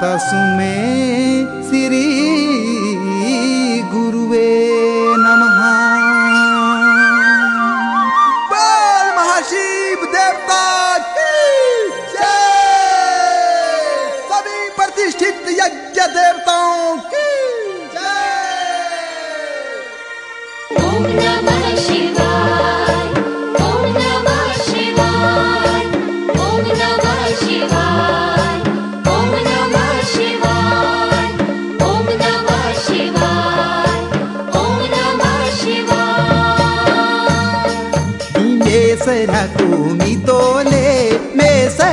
तस्मे श्री गुरुवे नमः। बोल महाशिव देवता जय। सभी प्रतिष्ठित यज्ञ देवताओं की ओम नमः शिवाय, ओम नमः शिवाय, ओम नमः शिवाय।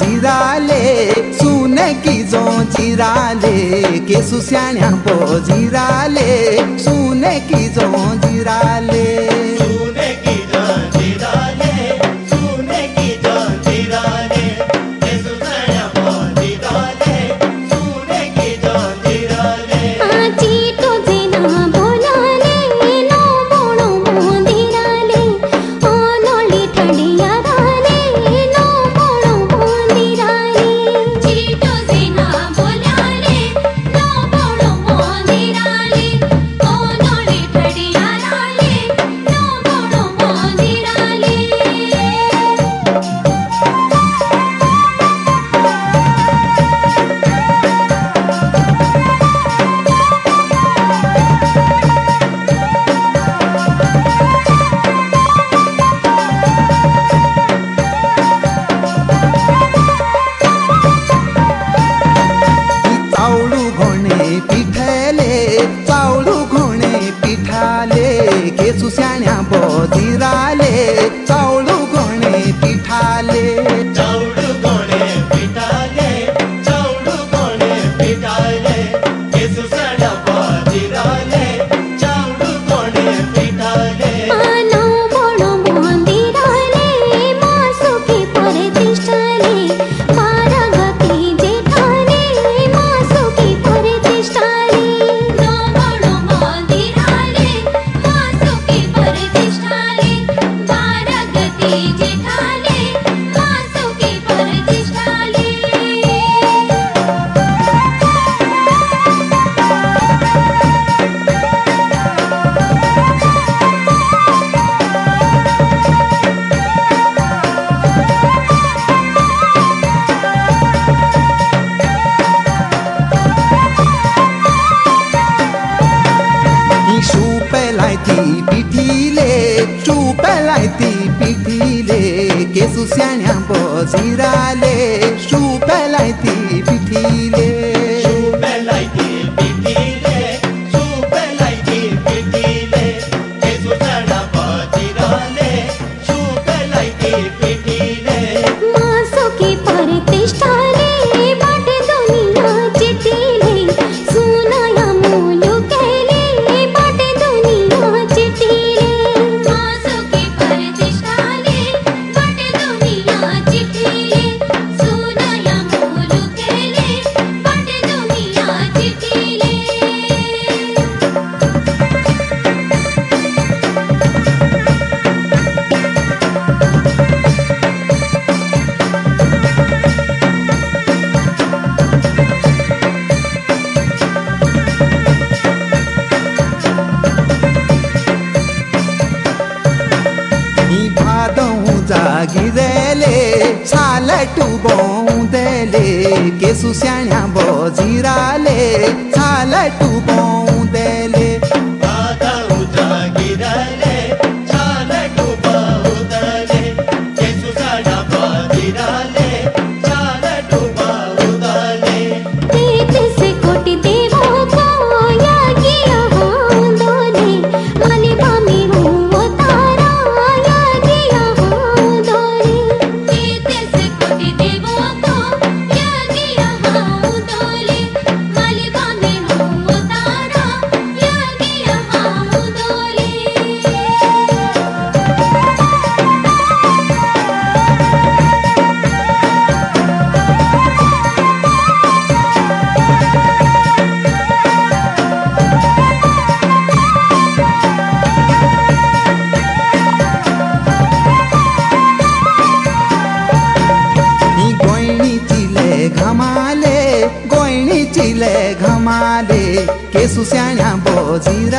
जीरा ले सुने की जो जीरा ले केसु स्याण्या पो जीरा ले सुने की जो chupela y tipitile, que sucia ni ambos. जागिरेले सालटू बोंदेले केसु स्याण्या बोजिराले सालटू बों gira.